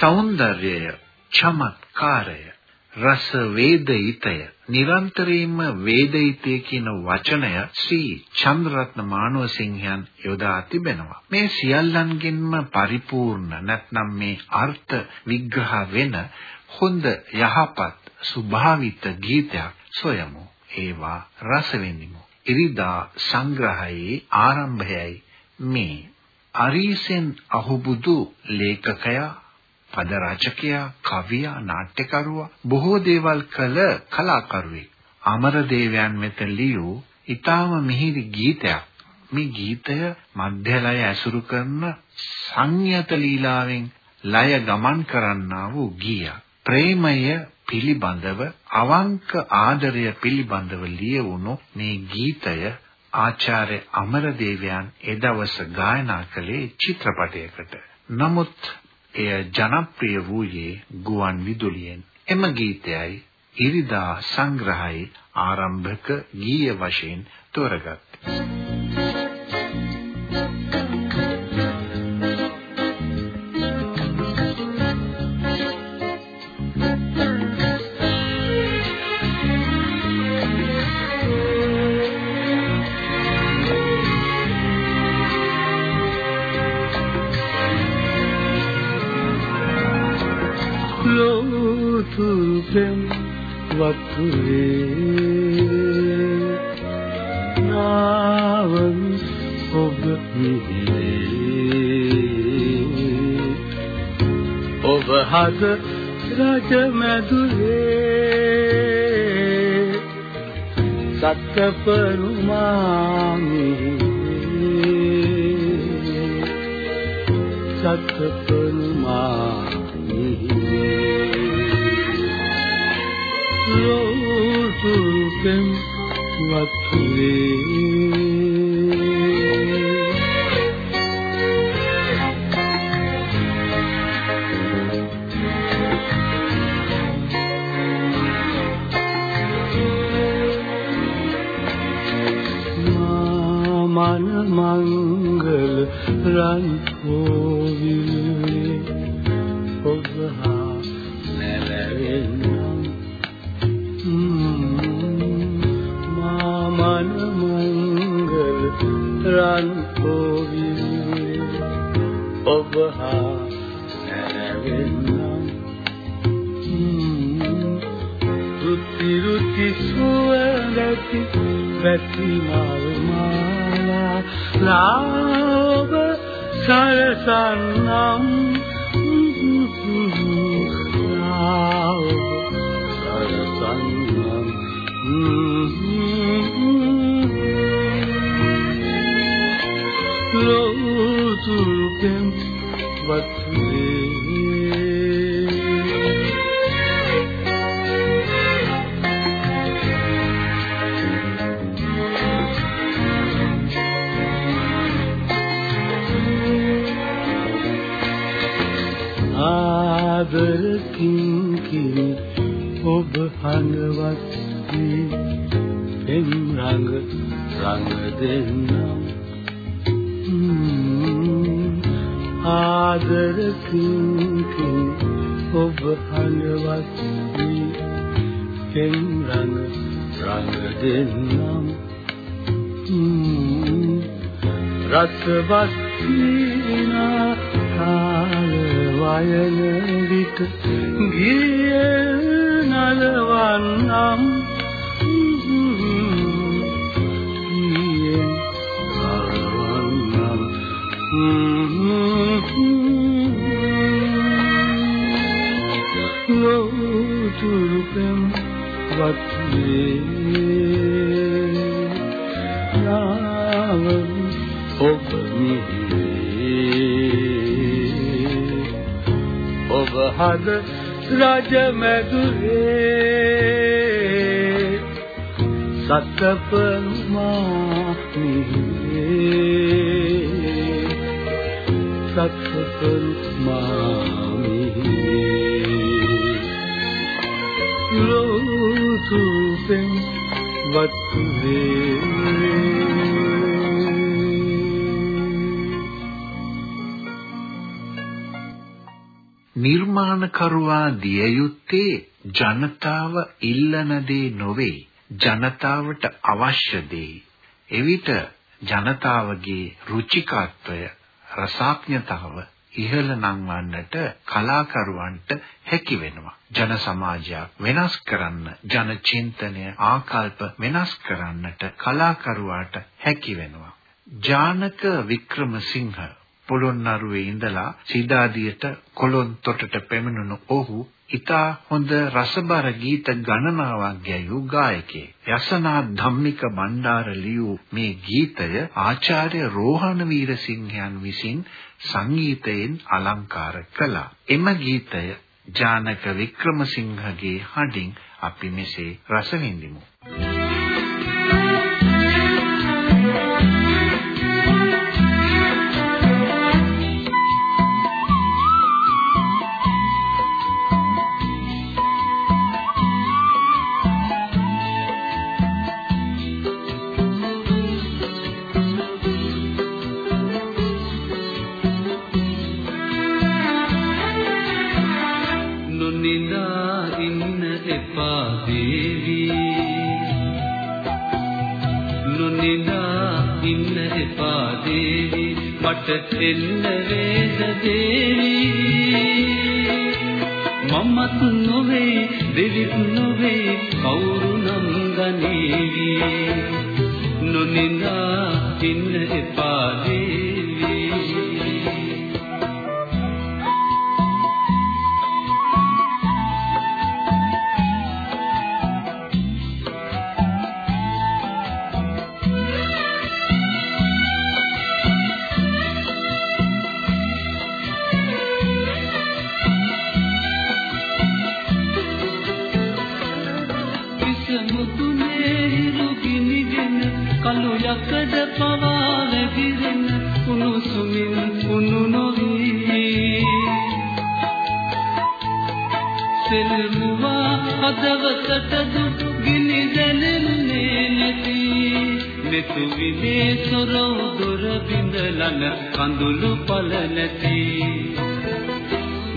సౌందర్యය චමත්කාරය රස වේදිතය නිරන්තරයෙන්ම වේදිතය කියන වචනය ශ්‍රී චන්ද්‍රරත්න මානවසිංහයන් යොදා තිබෙනවා. මේ සියල්ලන්ගෙන්ම පරිපූර්ණ නැත්නම් මේ අර්ථ විග්‍රහ වෙන හොඳ යහපත් සුභාවිත ගීතයක් සොයමු. ඒවා රස වෙනිමු ඉරිදා සංග්‍රහයේ ආරම්භයයි මේ. අරීසෙන් අහුබුදු ලේඛකයා පද රචකයා, කවියා, නාට්‍යකරුවා බොහෝ දේවල් කළ කලාකරුවෙක්. අමරදේවයන් වෙත ලියූ ඊටාම මිහිරි ගීතයක්. මේ ගීතය මධ්‍යලය ඇසුරු කරන සංයත ලීලාවෙන් ලය ගමන් කරන්නා වූ ගීයක්. ප්‍රේමය පිළිබඳව අවංක ආදරය පිළිබඳව ලියවුණු මේ ගීතය ආචාර්ය අමරදේවයන් එදවස ගායනා කළේ චිත්‍රපටයකට. නමුත් එය ජනප්‍රිය වූයේ ගුවන් විදුලියෙන්. එම ගීතයයි ඉරිදා සංග්‍රහයේ ආරම්භක ගීය වශයෙන් තෝරගත්. නාවන් ඔබ මිහිරේ ඔබ හද රජ මැදුරේ. සත්පරුමාමි සත්පරුමාමි රෝසුකෙන් වතුරේ මන මංගල රන් කෝවිලේ. ඔබ හා නැරෙන්න මන මංගල රන් කෝවිල්. ඔබ හා නැරෙන්නම් රුති රුති සුවඳති වැටි මල් මාලා ලාව සරසන්නම් ලාව සරසන්නම් ලෝතුකෙන් ආදරකින් කිනි ඔබ හඬවත් වී පෙම් රඟ රඟ දෙන්නම්. ආදරකින් කිනි ඔබ හඬවත් වී පෙම් රඟ රඟ දෙන්නම්. රසවත් වීනා කාල වයන විට ගිය නලවන්නම් ගියෙන් නලවන්නම් ලෝතුරුපෙම් වත්වේ හද රජ මැදුරේ සත්පමා මිහිරේ සත්පමා නිර්මාණකරුවා දිය යුත්තේ ජනතාව ඉල්ලන දේ නොවේ. ජනතාවට අවශ්‍ය දේ. එවිට ජනතාවගේ රුචිකාත්වය රසාඥතාව ඉහළ නංවන්නට කලාකරුවන්ට හැකි වෙනවා. ජන සමාජයක් වෙනස් කරන්න ජන චින්තනය ආකල්ප වෙනස් කරන්නට කලාකරුවාට හැකි වෙනවා. ජානක වික්‍රමසිංහ පොළොන්නරුවේ ඉඳලා සිතාදියට කොළොන් තොටට පැමිණුණු ඔහු ඉතා හොඳ රසබර ගීත ගණනාවක් ගැයූ ගායකයෙක්. යසනා ධම්මික බණ්ඩාර ලියූ මේ ගීතය ආචාර්ය රෝහණ වීරසිංහයන් විසින් සංගීතයෙන් අලංකාර කළා. එම ගීතය ජානක වික්‍රමසිංහගේ හඬින් අපි මෙසේ රස විඳිමු. මට එන්න වේද දේවි. මමත් නොවේ දෙවිත් නොවේ කවුරු නම් ගනීවි නොනින්දා ඉන්න එපා යකඩ පවා වැగిරෙන උණුසුමින් උණු නොවි. සෙල්මුවා හදවතට දුක් ගිනි දැනෙන්නේ නැති. මෙතු විනේ සොරව දොර බිඳලන කඳුළු පල නැති.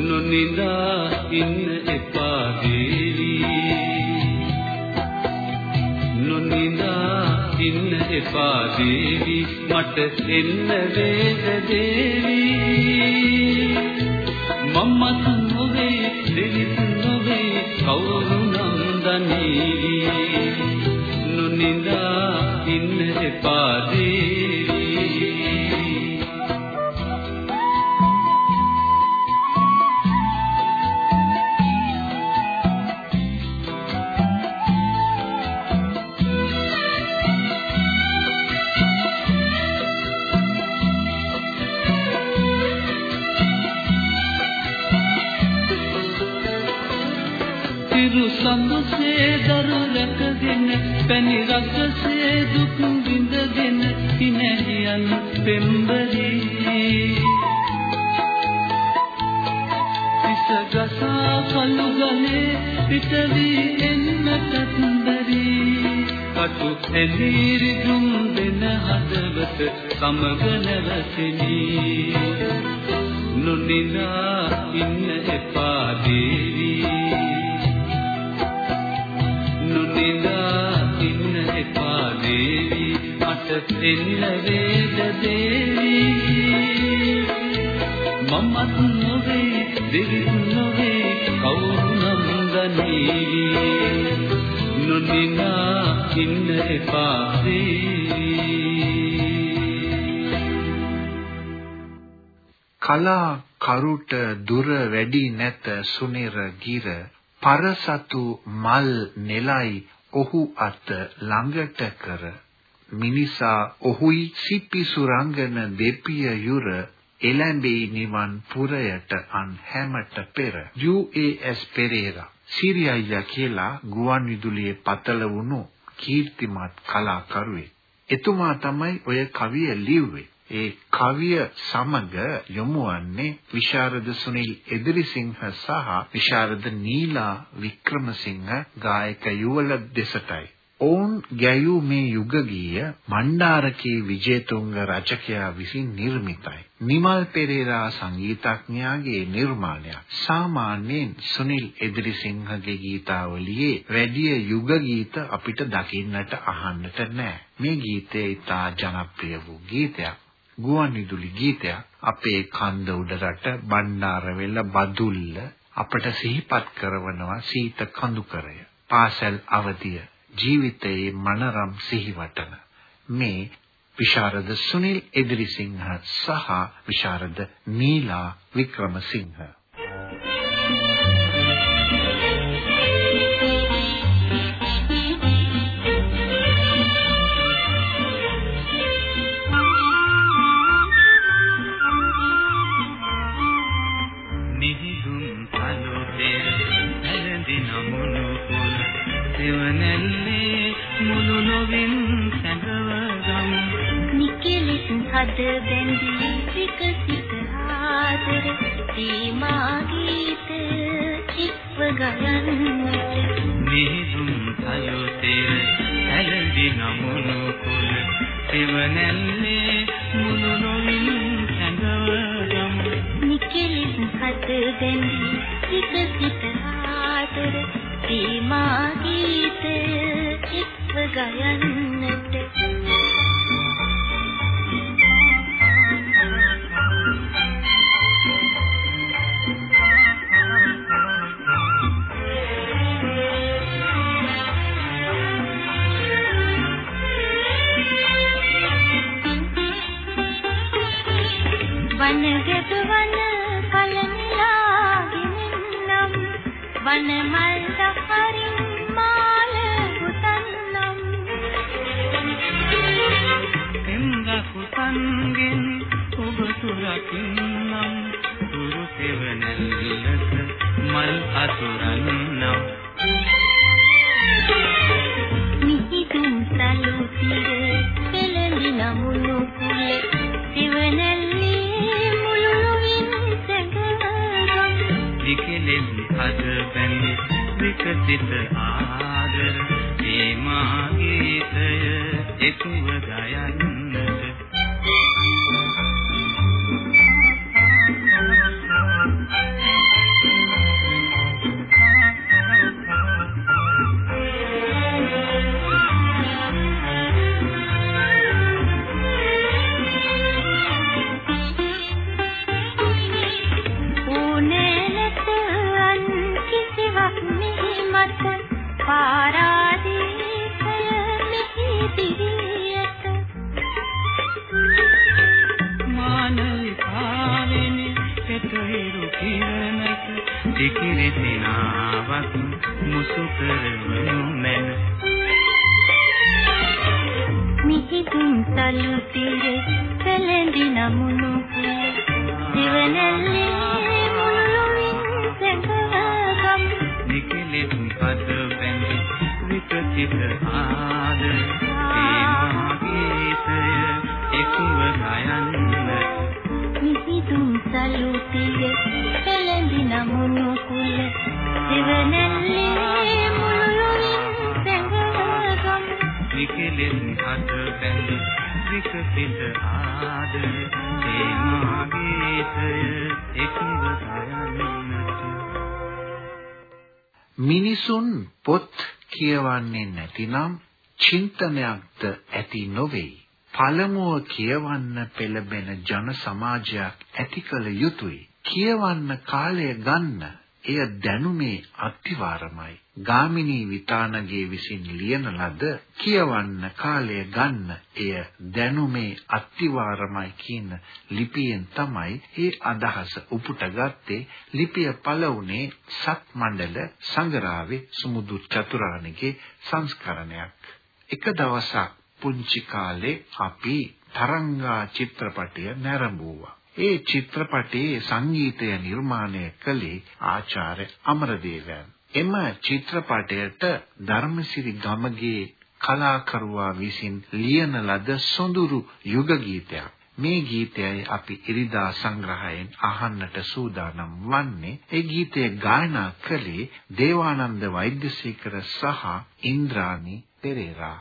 නොනිදා ඉන්න දේවි මට එන්න වේද දේවි. කළු ගලේ පිටවි එන්නටත් බැරි. කටු එළිරි දුම් දෙන හදවත සමග නැවතිනි. නොනිනා ඉන්න එපා දේවී. දේවි. මට එන්න වේද දේවි. මමත් නොවේ දෙවිත් නොවේ කවුරු නම් ගනීවි නොනිනා ඉන්න එපා කලා කරුට දුර වැඩි නැත සුනිර ගිර පරසතු මල් නෙලයි ඔහු අත ළඟට කර. මිනිසා ඔහුයි සිපිසු රංගන දෙපිය යුර එළඹේ නිවන් පුරයට අන් හැමට පෙර. UAS පෙරේරා. සිරියයියා කියලා ගුවන් විදුලියේ පතල වුණු කීර්තිමත් කලාකරුවෙක්. එතුමා තමයි ඔය කවිය ලිව්වේ. ඒ කවිය සමග යොමු වන්නේ විශාරද සුනිල් එදිරිසිංහ සහ විශාරද නීලා වික්‍රමසිංහ ගායක යුවළ දෙසටයි. ඔවුන් ගැයූ මේ යුග ගීය මණ්ඩාරකේ විජේතුංග රචකයා විසින් නිර්මිතයි. නිමල් පෙරේරා සංගීතඥයාගේ නිර්මාණයක්. සාමාන්‍යයෙන් සුනිල් එදිරිසිංහගේ ගීතාවලියේ වැඩි යුග ගීත අපිට දකින්නට අහන්නට නැහැ. මේ ගීතය ඉතා ජනප්‍රිය වූ ගීතයක්. ගුවන් විදුලි ගීතයක්. අපේ කන්ද උඩරට බණ්ඩාරවෙල බදුල්ල අපට සිහිපත් කරවනවා සීත කඳුකරය. පාසල් අවධිය ජීවිතයේ මනරම් සිහිවටන. මේ විශාරද සුනිල් එදිරිසිංහ සහ විශාරද නීලා වික්‍රමසිංහ. හද බැඳී විකසිත ආදර සීමා ගීත එක්ව ගයන්නට මිහිඳුන් සයෝතේ ඇලඳි නමුණු කුල සිවනැල්ලේ මුළු නොවින් සැඟවගමු නිකෙලින් හද බැඳී විකසිත ආදර සීමා ගීත එක්ව ගයන්නට විකලෙන් හද බැඳි විකසිත ආදර. මේ මා ගීතය එක්ව සිකිරිසිනාවක් මුසු කරවනු මැන. මිහිදුම් සලු තිරේ පෙළඳි නමුණු දිවනැල්ලේ මුළුවින් සැඟවගම් නිකලෙත් පද බැඳි විකසිත ආදර. ඒ මාගීතය එක්ව ගයන්න මිහිදුම් සලු තිරේ පෙළඳි නමුණු කුල දිවනැල්ලේ මුළුවින් සැඟවගම්. නිකලෙත් පද බැඳි විකසිත ආදර ඒ මාගීතය එක්ව මිනිසුන් පොත් කියවන්නේ නැතිනම් චින්තනයක්ද ඇති නොවේයි. පළමුව කියවන්න පෙළඹෙන ජන සමාජයක් ඇති කළ යුතුය. කියවන්න කාලය ගන්න එය දැනුමේ අත්විවරමයි. ගාමිණී විතානගේ විසින් ලියන ලද කියවන්න කාලය ගන්න එය දැනුමේ අත්විවරමයි කියන ලිපියෙන් තමයි මේ අදහස උපුටගත්තේ ලිපිය පළ වුණේ සත් මණ්ඩල සංගරාවේ සුමුදු චතුරාණිගේ සංස්කරණයක් එක දවසක් පුංචි කාලේ අපි තරංගා චිත්‍රපටය නැරඹුවා ඒ චිත්‍රපටයේ සංගීතය නිර්මාණය කළේ ආචාර්ය අමරදේවයන්. එම චිත්‍රපටයට ධර්මසිරි ගමගේ කලාකරුවා විසින් ලියන ලද සොඳුරු යුග ගීතයක්. මේ ගීතයයි අපි ඉරිදා සංග්‍රහයෙන් අහන්නට සූදානම් වන්නේ. ඒ ගීතය ගායනා කළේ දේවානන්ද වෛද්‍යසේකර සහ ඉන්ද්‍රානි පෙරේරා.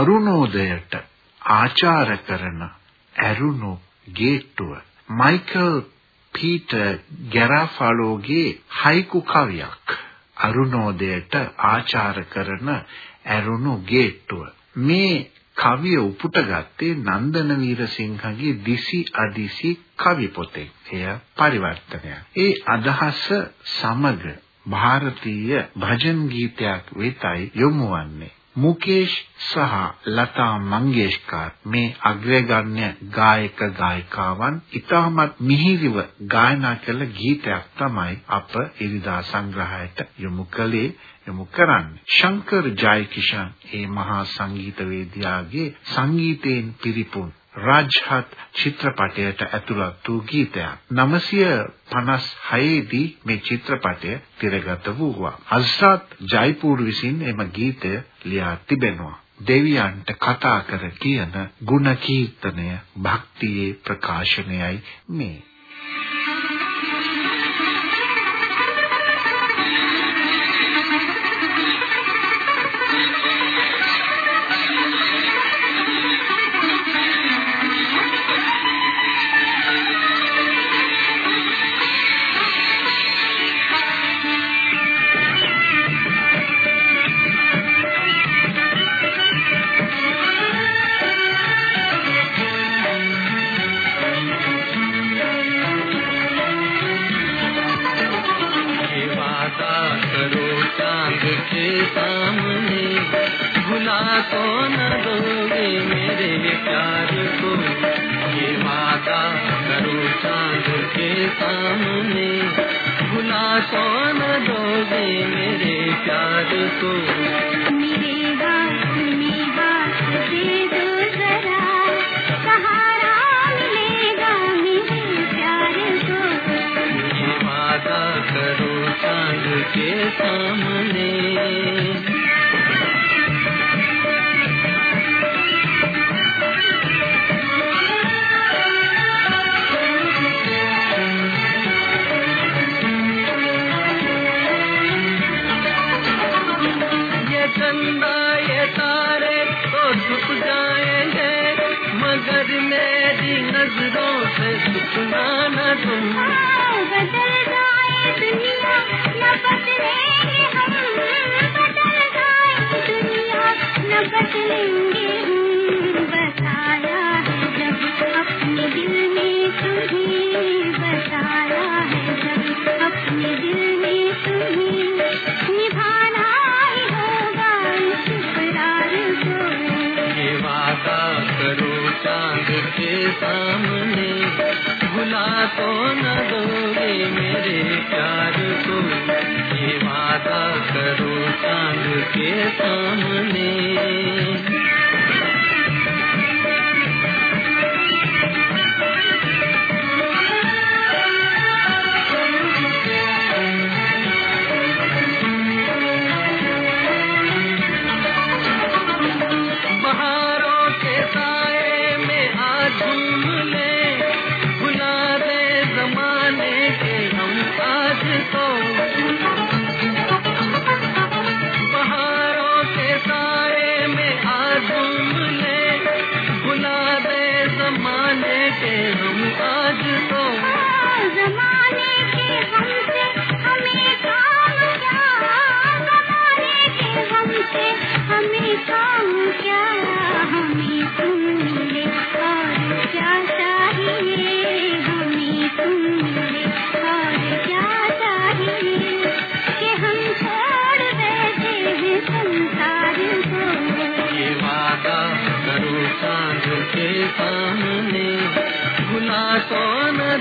අරුණෝදයට ආචාර කරන ඇරුණු ගේට්ටුව මයිකල් පීටර් ගැරාෆලෝගේ හයිකු කවියක් අරුණෝදයට ආචාර කරන ඇරුණු ගේට්ටුව මේ කවිය උපුටගත්තේ නන්දන වීරසිංහගේ දිසි අදිසි කවි පොතේ. එය පරිවර්තනයක්. ඒ අදහස සමග ಭಾರತೀಯ භජන් ගීතයක් වෙතයි යොමු වන්නේ. මුකේෂ් සහ ලතා මංගেশකර් මේ අග්‍රගණ්‍ය ගායක ගායිකාවන් ඉතාමත් මිහිරිව ගායනා කළ ගීතයක් තමයි අප ඉරිදා සංග්‍රහයට යොමු කළේ යොමු කරන්නේ. ශංකර් ජයකිෂන් ඒ මහා සංගීතවේදියාගේ සංගීතයෙන් පිරිපුන් රාජ්හත් චිත්‍රපටයට ඇතුළත් වූ ගීතයක් 956 දී මේ චිත්‍රපටය තිරගත වූවා. අස්රාත් ජයිපුර් විසින් එම ගීතය ලියා තිබෙනවා. දෙවියන්ට කතා කර කියන ගුණ කීර්තනය භක්තියේ ප්‍රකාශනයයි මේ کو نہ دو گے میرے پیار کو؟ یہ وعدہ کرو چاند کے سامنے۔ بھلا کو؟ دو گے میرے پیار کو۔ کرو چاند کے سامنے۔ یہ تارے تو جھک جائیں گے۔ مگر میری نظروں سے سکنا نہ تم۔ بدل جائے دنیا نہ بدلے کو نہ دو گے میرے پیار کو یہ وعدہ کرو چاند کے سامنے۔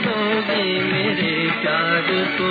دو گے میرے پیار کو